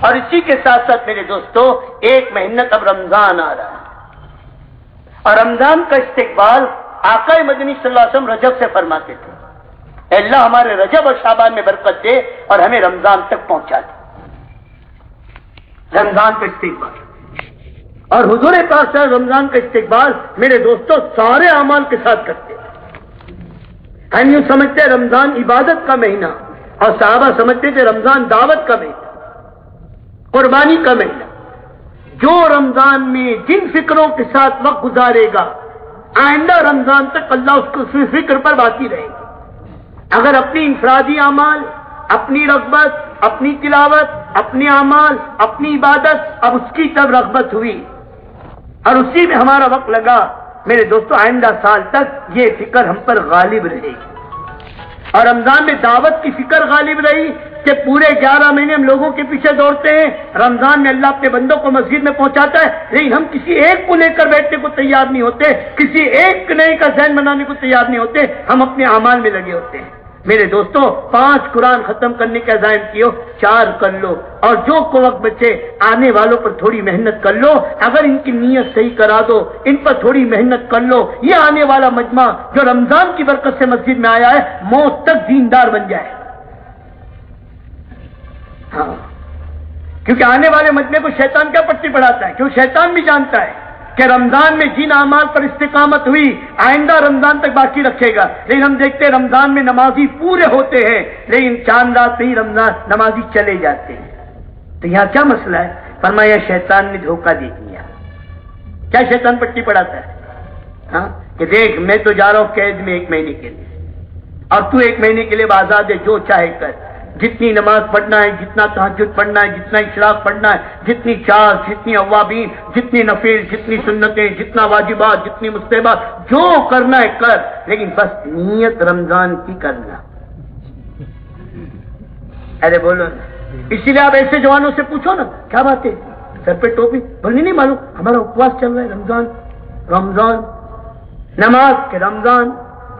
اور اسی کے ساتھ ساتھ میرے دوستو، ایک مہینہ اب رمضان آ رہا ہے۔ اور رمضان کا استقبال آقا مدنی صلی اللہ علیہ وسلم رجب سے فرماتے تھے۔ اے اللہ، ہمارے رجب اور شابان میں برکت دے اور ہمیں رمضان تک پہنچا دے۔ رمضان کا استقبال۔ اور حضور پاس رمضان کا استقبال میرے دوستوں سارے اعمال کے ساتھ کرتے ہم یوں سمجھتے ہیں رمضان عبادت کا مہینہ، اور صحابہ سمجھتے تھے رمضان دعوت کا مہینہ۔ قربانی کا مہینہ جو رمضان میں جن فکروں کے ساتھ وقت گزارے گا، آئندہ رمضان تک اللہ اس کو فکر پر باقی رہے گا۔ اگر اپنی انفرادی اعمال، اپنی رغبت، اپنی تلاوت اپنی اعمال، اپنی عبادت، اب اس کی طرف رغبت ہوئی اور اسی میں ہمارا وقت لگا، میرے دوستو، آئندہ سال تک یہ فکر ہم پر غالب رہے گی۔ اور رمضان میں دعوت کی فکر غالب رہی کہ پورے گیارہ مہینے ہم لوگوں کے پیچھے دوڑتے ہیں، رمضان میں اللہ اپنے بندوں کو مسجد میں پہنچاتا ہے لیکن ہم کسی ایک کو لے کر بیٹھنے کو تیار نہیں ہوتے، کسی ایک نئے کا ذہن بنانے کو تیار نہیں ہوتے، ہم اپنے اعمال میں لگے ہوتے ہیں۔ میرے دوستوں پانچ قرآن ختم کرنے کا عزائم کیو، چار کر لو، اور جو کو وقت بچے، آنے والوں پر تھوڑی محنت کر لو، اگر ان کی نیت صحیح کرا دو، ان پر تھوڑی محنت کر لو، یہ آنے والا مجمع جو رمضان کی برکت سے مسجد میں آیا ہے، موت تک دیندار بن جائے۔ ہاں۔ کیونکہ آنے والے مجمع کو شیطان کیا پٹی پڑھاتا ہے؟ کیوں؟ شیطان بھی جانتا ہے کہ رمضان میں جن اعمال پر استقامت ہوئی، آئندہ رمضان تک باقی رکھے گا۔ لیکن ہم دیکھتے ہیں رمضان میں نمازی پورے ہوتے ہیں، لیکن چاند رات ہی رمضان نمازی چلے جاتے ہیں۔ تو یہاں کیا مسئلہ ہے؟ فرمایا، شیطان نے دھوکہ دے دیا۔ کیا شیطان پٹی پڑاتا ہے؟ ہاں؟ کہ دیکھ، میں تو جا رہا ہوں قید میں ایک مہینے کے لیے۔ اور تو ایک مہینے کے لیے آزاد ہے، جو چاہے کر۔ جتنی نماز پڑھنا ہے، جتنا تحجد پڑھنا ہے، جتنا اشراق پڑھنا ہے، جتنی چار جتنی اوابین، جتنی نفیل، جتنی سنتیں، جتنا واجبات، جتنی مستحبات، جو کرنا ہے کر، لیکن بس نیت رمضان کی کرنا۔ ارے بولو اسی لیے آپ ایسے جوانوں سے پوچھو نا، کیا بات ہے؟ سر پہ ٹوپی بولنی نہیں معلوم۔ ہمارا اپواس چل رہا ہے، رمضان رمضان، نماز کے رمضان،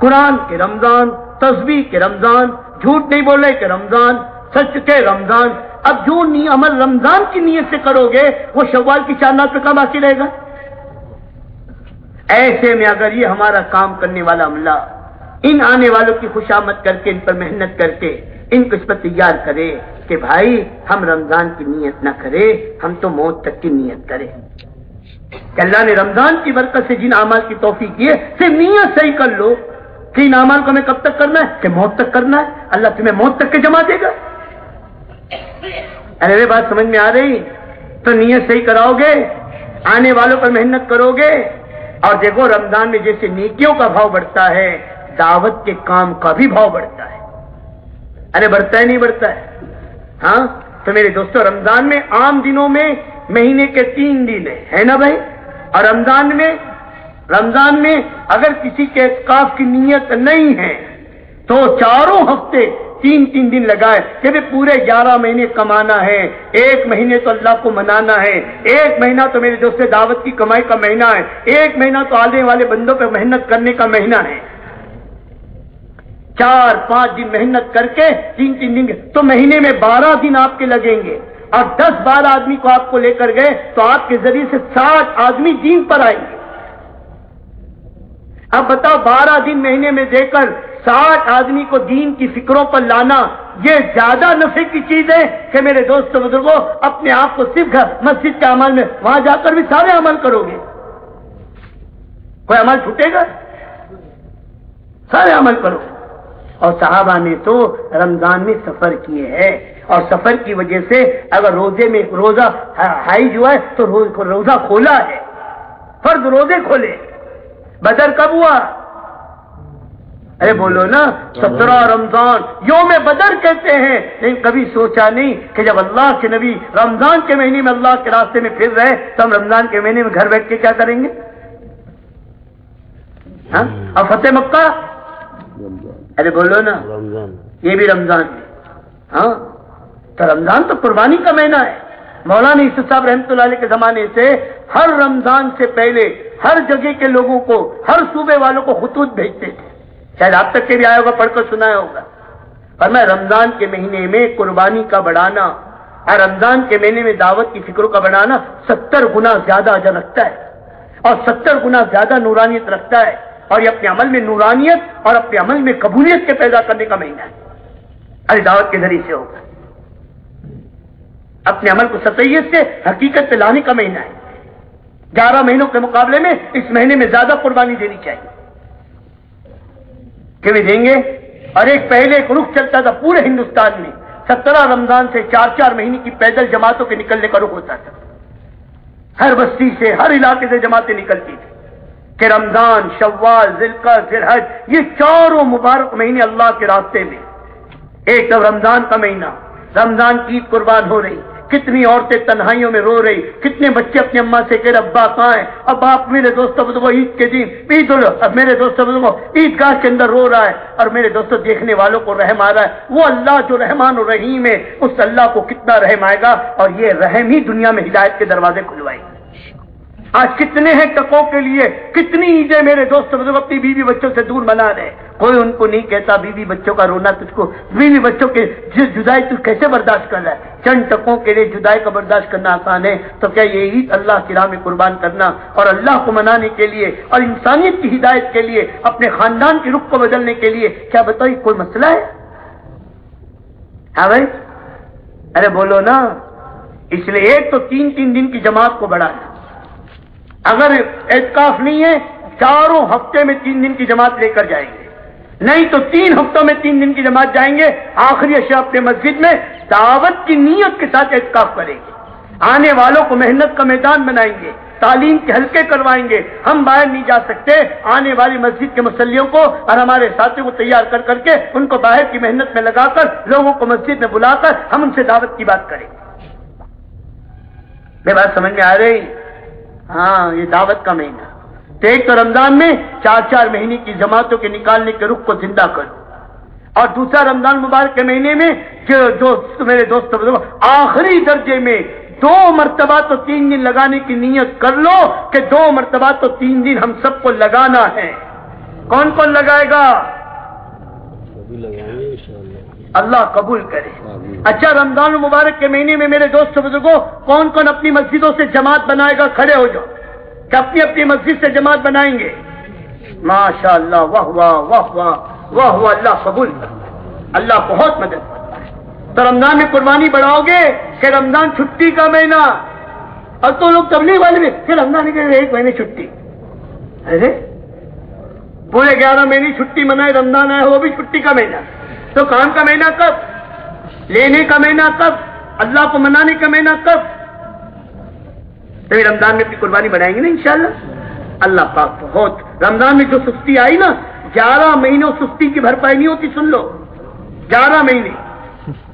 قرآن کے رمضان تصویر کے رمضان جھوٹ نہیں بولے کہ رمضان سچ کے رمضان۔ اب جو عمل رمضان کی نیت سے کرو گے، وہ شوال کی چار پہ کم باقی رہے گا؟ ایسے میں اگر یہ ہمارا کام کرنے والا عملہ ان آنے والوں کی خوشامد کر کے، ان پر محنت کر کے، ان کو اس پر تیار کرے کہ بھائی، ہم رمضان کی نیت نہ کرے، ہم تو موت تک کی نیت کرے کہ اللہ نے رمضان کی برکت سے جن اعمال کی توفیق کی ہے صرف نیت صحیح کر لو۔ تین اعمال کو ہمیں کب تک کرنا ہے؟ کہ موت تک کرنا ہے؟ اللہ تمہیں موت تک کے جمع دے گا؟ ارے بات سمجھ میں آ رہی؟ تو نیت صحیح کراؤ گے؟ آنے والوں پر محنت کرو گے؟ اور دیکھو، رمضان میں جیسے نیکیوں کا بھاؤ بڑھتا ہے، دعوت کے کام کا بھی بھاؤ بڑھتا ہے۔ ارے، بڑھتا ہے، نہیں بڑھتا ہے؟ ہاں؟ تو میرے دوستوں رمضان میں عام دنوں میں مہینے کے تین دن ہے نا بھائی؟ اور رمضان میں رمضان میں اگر کسی کے اعتکاف کی نیت نہیں ہے تو چاروں ہفتے تین تین دن لگائے کہ پورے گیارہ مہینے کمانا ہے۔ ایک مہینے تو اللہ کو منانا ہے۔ ایک مہینہ تو میرے دوست دعوت کی کمائی کا مہینہ ہے۔ ایک مہینہ تو آنے والے بندوں پہ محنت کرنے کا مہینہ ہے۔ چار پانچ دن محنت کر کے تین تین دن تو مہینے میں بارہ دن آپ کے لگیں گے۔ اور دس بارہ آدمی کو آپ کو لے کر گئے تو آپ کے ذریعے سے ساٹھ آدمی دین پر آئیں گے۔ اب بتاؤ بارہ دن مہینے میں دے کر ساٹھ آدمی کو دین کی فکروں پر لانا یہ زیادہ نفے کی چیز ہے کہ میرے دوست بزرگوں، اپنے آپ کو صرف گھر، مسجد کے عمل میں وہاں جا کر بھی سارے عمل کرو گے۔ کوئی عمل چھوٹے گا؟ سارے عمل کرو۔ اور صحابہ نے تو رمضان میں سفر کیے ہیں۔ اور سفر کی وجہ سے اگر روزے میں روزہ ہائی جو ہے تو روزہ کھولا ہے۔ فرض روزے کھولے۔ بدر کب ہوا؟ ارے بولو نا سترہ رمضان یوم بدر کہتے ہیں۔ لیکن کبھی سوچا نہیں کہ جب اللہ کے نبی رمضان کے مہینے میں اللہ کے راستے میں پھر رہے تو ہم رمضان کے مہینے میں گھر بیٹھ کے کیا کریں گے؟ ہاں؟ اور فتح مکہ؟ ارے بولو نا یہ بھی رمضان ہے۔ ہاں؟ تو رمضان تو قربانی کا مہینہ ہے۔ مولانا یوسف صاحب رحمۃ اللہ علیہ کے زمانے سے ہر رمضان سے پہلے ہر جگہ کے لوگوں کو ہر صوبے والوں کو خطوط بھیجتے تھے۔ شاید آپ تک کے بھی آیا ہوگا، پڑھ کر سنایا ہوگا۔ اور میں رمضان کے مہینے میں قربانی کا بڑھانا اور رمضان کے مہینے میں دعوت کی فکروں کا بنانا ستر گنا زیادہ اجر رکھتا ہے اور ستر گنا زیادہ نورانیت رکھتا ہے اور یہ اپنے عمل میں نورانیت اور اپنے عمل میں قبولیت کے پیدا کرنے کا مہینہ ہے۔ ارے دعوت کے ذریعے سے ہوگا۔ اپنے عمل کو سطحیت سے حقیقت پہ لانے کا مہینہ ہے۔ گیارہ مہینوں کے مقابلے میں اس مہینے میں زیادہ قربانی دینی چاہیے۔ کہ بھی دیں گے؟ اور ایک پہلے ایک رخ چلتا تھا پورے ہندوستان میں۔ سترہ رمضان سے چار چار مہینے کی پیدل جماعتوں کے نکلنے کا رخ ہوتا تھا۔ ہر بستی سے، ہر علاقے سے جماعتیں نکلتی تھی کہ رمضان، شوال ذلکر ذلحج یہ چاروں مبارک مہینے اللہ کے راستے میں۔ ایک تو رمضان کا مہینہ۔ رمضان کی قربان ہو رہی۔ کتنی عورتیں تنہائیوں میں رو رہی، کتنے بچے اپنی اماں سے کہ ابا کہاں ہیں؟ اب آپ میرے دوستوں بزرگوں عید کے دن، عید اب میرے دوستوں بزرگوں عید گاہ کے اندر رو رہا ہے اور میرے دوستوں دیکھنے والوں کو رحم آ رہا ہے۔ وہ اللہ جو رحمان و رحیم ہے، اس اللہ کو کتنا رحم آئے گا اور یہ رحم ہی دنیا میں ہدایت کے دروازے کھلوائے گا۔ آج کتنے ہیں ٹکوں کے لیے؟ کتنی عیدیں میرے دوست بزرگ اپنی بیوی بچوں سے دور منا رہے کوئی ان کو نہیں کہتا بیوی بچوں کا رونا تجھ کو۔ بیوی بچوں کے جس جدائی تو کیسے برداشت کر رہا ہے چند ٹکوں کے لیے جدائی کا برداشت کرنا آسان ہے۔ تو کیا یہ عید اللہ کی راہ میں قربان کرنا اور اللہ کو منانے کے لیے اور انسانیت کی ہدایت کے لیے اپنے خاندان کی رخ کو بدلنے کے لیے کیا بتائی؟ کوئی مسئلہ ہے؟ ہاں بھائی؟ ارے بولو نا، اس لیے ایک تو تین تین دن کی جماعت کو بڑھانا۔ اگر اعتکاف نہیں ہے، چاروں ہفتے میں تین دن کی جماعت لے کر جائیں گے۔ نہیں تو تین ہفتوں میں تین دن کی جماعت جائیں گے، آخری اشیاء اپنے مسجد میں دعوت کی نیت کے ساتھ اعتکاف کریں گے۔ آنے والوں کو محنت کا میدان بنائیں گے، تعلیم کے حلقے کروائیں گے۔ ہم باہر نہیں جا سکتے، آنے والی مسجد کے مسلیوں کو اور ہمارے ساتھیوں کو تیار کر کر کے ان کو باہر کی محنت میں لگا کر لوگوں کو مسجد میں بلا کر ہم ان سے دعوت کی بات کریں۔ گے میں بات سمجھ میں آ رہی؟ ہاں یہ دعوت کا مہینہ۔ تو ایک تو رمضان میں چار چار مہینے کی جماعتوں کے نکالنے کے رخ کو زندہ کرو۔ اور دوسرا رمضان مبارک کے مہینے میں جو میرے دوست آخری درجے میں دو مرتبہ تو تین دن لگانے کی نیت کر لو کہ دو مرتبہ تو تین دن ہم سب کو لگانا ہے۔ کون کون لگائے گا؟ اللہ قبول کرے۔ اچھا رمضان مبارک کے مہینے میں میرے دوست بزرگوں، کون کون اپنی مسجدوں سے جماعت بنائے گا کھڑے ہو جاؤ۔ کہ اپنی اپنی مسجد سے جماعت بنائیں گے۔ ماشاء اللہ واہ واہ واہ واہ واہ واہ، اللہ قبول اللہ بہت مدد تو رمضان میں قربانی بڑھاؤ گے کہ رمضان چھٹی کا مہینہ۔ اور تو لوگ تبلیغ والے میں پھر رمضان کے ایک مہینے چھٹی۔ ارے، پورے گیارہ مہینے چھٹی منائے، رمضان آئے وہ بھی چھٹی کا مہینہ۔ تو کام کا مہینہ کب؟ لینے کا مہینہ کب؟ اللہ کو منانے کا مہینہ کب؟ تو رمضان میں اپنی قربانی بنائیں گے نا انشاءاللہ۔ اللہ پاک بہت، رمضان میں جو سستی آئی نا، گیارہ مہینوں سستی کی بھرپائی نہیں ہوتی، سن لو۔ گیارہ مہینے۔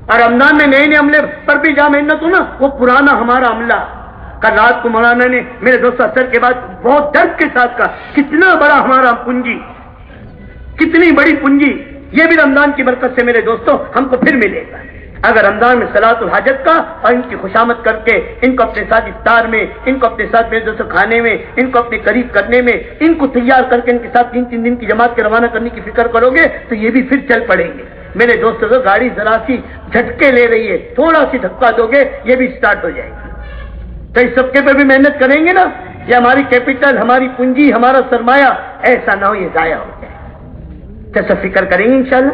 اور رمضان میں نئے نئے عملے پر بھی جا محنت ہو نا، وہ پرانا ہمارا عملہ۔ کل رات کو مولانا نے میرے دوست اثر کے بعد بہت درد کے ساتھ کہا، کتنا بڑا ہمارا پنجی کتنی بڑی پنجی یہ بھی رمضان کی برکت سے میرے دوستوں ہم کو پھر ملے گا۔ اگر رمضان میں سلاط الحاجت کا اور ان کی خوشامد کر کے، ان کو اپنے ساتھ افطار میں، ان کو اپنے ساتھ میرے دوستوں کھانے میں، ان کو اپنے قریب کرنے میں، ان کو تیار کر کے ان کے ساتھ تین تین دن کی جماعت کے روانہ کرنے کی فکر کرو گے تو یہ بھی پھر چل پڑیں گے۔ میرے دوستوں کو گاڑی ذرا سی جھٹکے لے رہی ہے، تھوڑا سی دھکا دو گے، یہ بھی اسٹارٹ ہو جائے گی۔ تو اس سب کے پہ بھی محنت کریں گے نا۔ یہ ہماری کیپٹل ہماری پونجی، ہمارا سرمایہ، ایسا نہ ہو، یہ ضائع ہو۔ جائے فکر کریں گے انشاءاللہ؟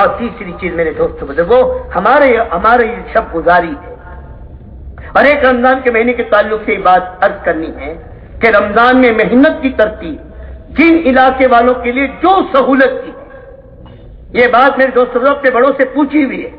اور تیسری چیز میرے دوست بزرگوں ہمارے ہمارے شب گزاری ہے۔ اور ایک رمضان کے مہینے کے تعلق سے یہ بات عرض کرنی ہے کہ رمضان میں محنت کی ترتیب، جن علاقے والوں کے لیے جو سہولت کی یہ بات میرے دوست اپنے بڑوں سے پوچھی ہوئی ہے۔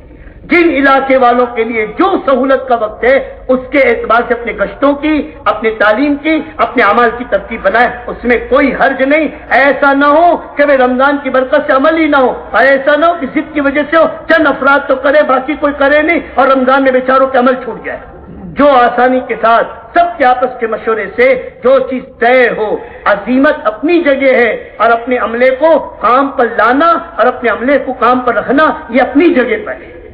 جن علاقے والوں کے لیے جو سہولت کا وقت ہے، اس کے اعتبار سے اپنے گشتوں کی اپنے تعلیم کی، اپنے عمل کی ترتیب بنائے اس میں کوئی حرج نہیں۔ ایسا نہ ہو کہ وہ رمضان کی برکت سے عمل ہی نہ ہو۔ اور ایسا نہ ہو کہ ضد کی وجہ سے ہو۔ چند افراد تو کرے، باقی کوئی کرے نہیں اور رمضان میں بیچاروں کے عمل چھوٹ جائے۔ جو آسانی کے ساتھ سب کے آپس کے مشورے سے جو چیز طے ہو عظیمت اپنی جگہ ہے اور اپنے عملے کو کام پر لانا اور اپنے عملے کو کام پر رکھنا، یہ اپنی جگہ پر ہے۔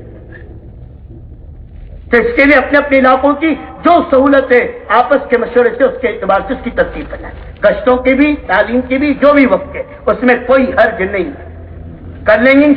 تو اس کے لیے اپنے اپنے علاقوں کی جو سہولت ہے آپس کے مشورے سے اس کے اعتبار سے اس کی ترتیب بنائے گشتوں کی بھی، تعلیم کی بھی، جو بھی وقت ہے اس میں کوئی حرج نہیں۔ کر لیں گے